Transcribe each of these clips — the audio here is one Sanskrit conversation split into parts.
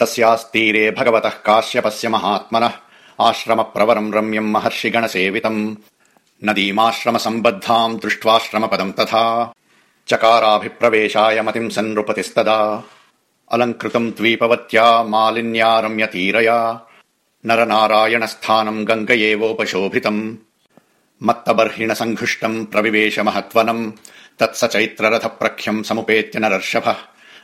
तस्यास्तीरे भगवतः काश्यपस्य महात्मनः आश्रम प्रवरम् रम्यम् महर्षि गण सेवितम् नदीमाश्रम सम्बद्धाम् दृष्ट्वाश्रम पदम् तथा चकाराभिप्रवेशाय मतिम् सन्नृपतिस्तदा। अलङ्कृतम् द्वीपवत्या मालिन्या रम्यतीरया नर नारायण स्थानम् गङ्ग एवोपशोभितम् मत्तबर्हिण सङ्घुष्टम् प्रविवेश महत्वनम् तत्स चैत्ररथ प्रख्यम् समुपेत्य नरर्षभः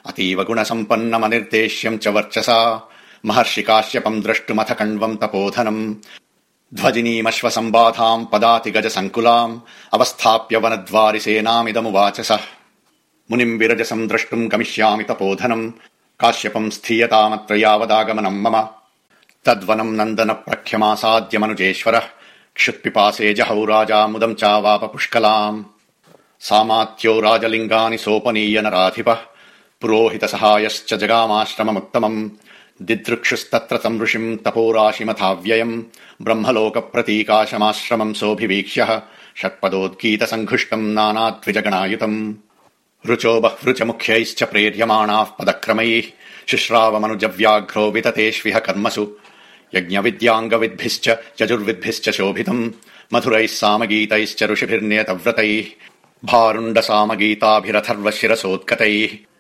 अतीव गुणसम्पन्नमनिर्देश्यम् च वर्चसा। महर्षि काश्यपम् द्रष्टुमथ कण्वम् तपोधनम्। ध्वजिनीमश्व सम्बाधाम् पदाति गज सङ्कुलाम् अवस्थाप्य वनद्वारि सेनामिदमुवाच सः मुनिम् विरजसम् द्रष्टुम् गमिष्यामि तपोधनम्। काश्यपम् स्थीयतामत्र यावदागमनम् मम। तद्वनम् नन्दन प्रख्यमासाद्य मनुजेश्वरः क्षुत्पिपासे जहौ राजा मुदम् चावाप पुष्कलाम् सामात्यो राजलिङ्गानि सोपनीय नराधिपः पुरोहित सहायश्च जगामाश्रममुत्तमम्। दिदृक्षुस्तत्र तम् ऋषिम् तपोराशिमथाव्ययम्। ब्रह्मलोक प्रतीकाशमाश्रमम् सोऽभिवीक्ष्यः। षट्पदोद्गीत सङ्घुष्टम् नानाद्विजगणायुतम्। ऋचो बह्वृच मुख्यैश्च प्रेर्यमाणाः पदक्रमैः। शुश्रावमनुजव्याघ्रो विततेष्विह कर्मसु। यज्ञविद्याङ्गविद्भिश्च यजुर्विद्भिश्च शोभितम्। मधुरैः सामगीतैश्च ऋषिभिर्नियतव्रतैः भारुण्ड सामगीताभिरथर्व शिरसोत्कतैः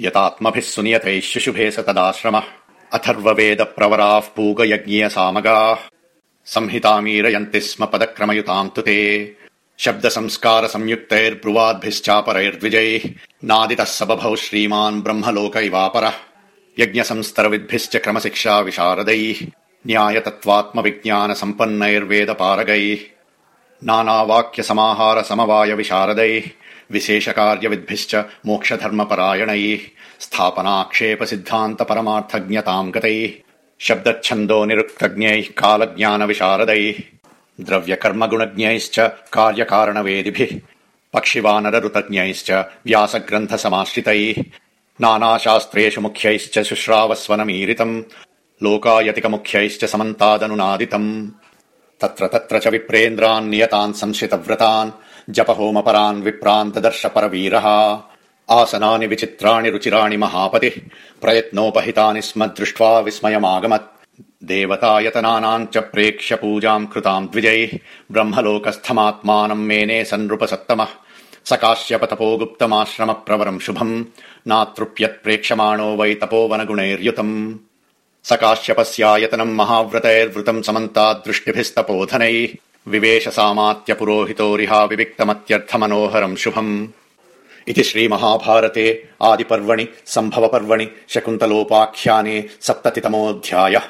यतात्मभिः सुनियतैः शुशुभे स तदाश्रमः। अथर्व वेद प्रवराः पूगयज्ञीय सामगाः संहितामीरयन्ति स्म पदक्रमयुताम् तु ते शब्द संस्कार संयुक्तैर्ब्रुवाद्भिश्चापरैर्द्विजैः नादितः स बभौ श्रीमान् ब्रह्मलोक इवापरः यज्ञ संस्तरविद्भिश्च क्रमशिक्षा विशारदैः न्याय तत्त्वात्म विज्ञान सम्पन्नैर्वेद पारगैः नानावाक्य समाहार समवाय विशारदैः विशेष कार्यविद्भिश्च मोक्ष धर्म परायणैः स्थापनाक्षेप सिद्धान्त परमार्थज्ञताम् गतैः शब्दच्छन्दो निरुक्तज्ञैः कालज्ञान विशारदैः द्रव्य कर्म गुणज्ञैश्च कार्यकारणवेदिभिः पक्षिवानरऋतज्ञैश्च व्यासग्रन्थ समाश्रितैः नानाशास्त्रेषु मुख्यैश्च शुश्रावस्वनमीरितम् लोकायतिक मुख्यैश्च समन्तादनुनादितम् तत्र तत्र च विप्रेन्द्रान् नियतान् संशितव्रतान् जप होमपरान् परवीरः आसनानि विचित्राणि रुचिराणि महापतिः प्रयत्नोपहितानि स्म दृष्ट्वा विस्मयमागमत्। देवतायतनानाम् च प्रेक्ष्य पूजाम् कृताम् द्विजैः ब्रह्मलोकस्थमात्मानम् मेने सन्नृपसत्तमः। स काश्यप तपो गुप्तमाश्रम प्रवरम् शुभम् नातृप्यत् प्रेक्षमाणो वै तपोवनगुणैर्युतम् स काश्यपस्यायतनम् महाव्रतैर्वृतम् समन्ताद्दृष्टिभिस्तपोधनैः विवेश सामात्य पुरोहितोरिहा विविक्तमत्यर्थमनोहरम् शुभम्। इति श्रीमहाभारते आदिपर्वणि सम्भव पर्वणि शकुन्तलोपाख्याने सप्ततितमोऽध्यायः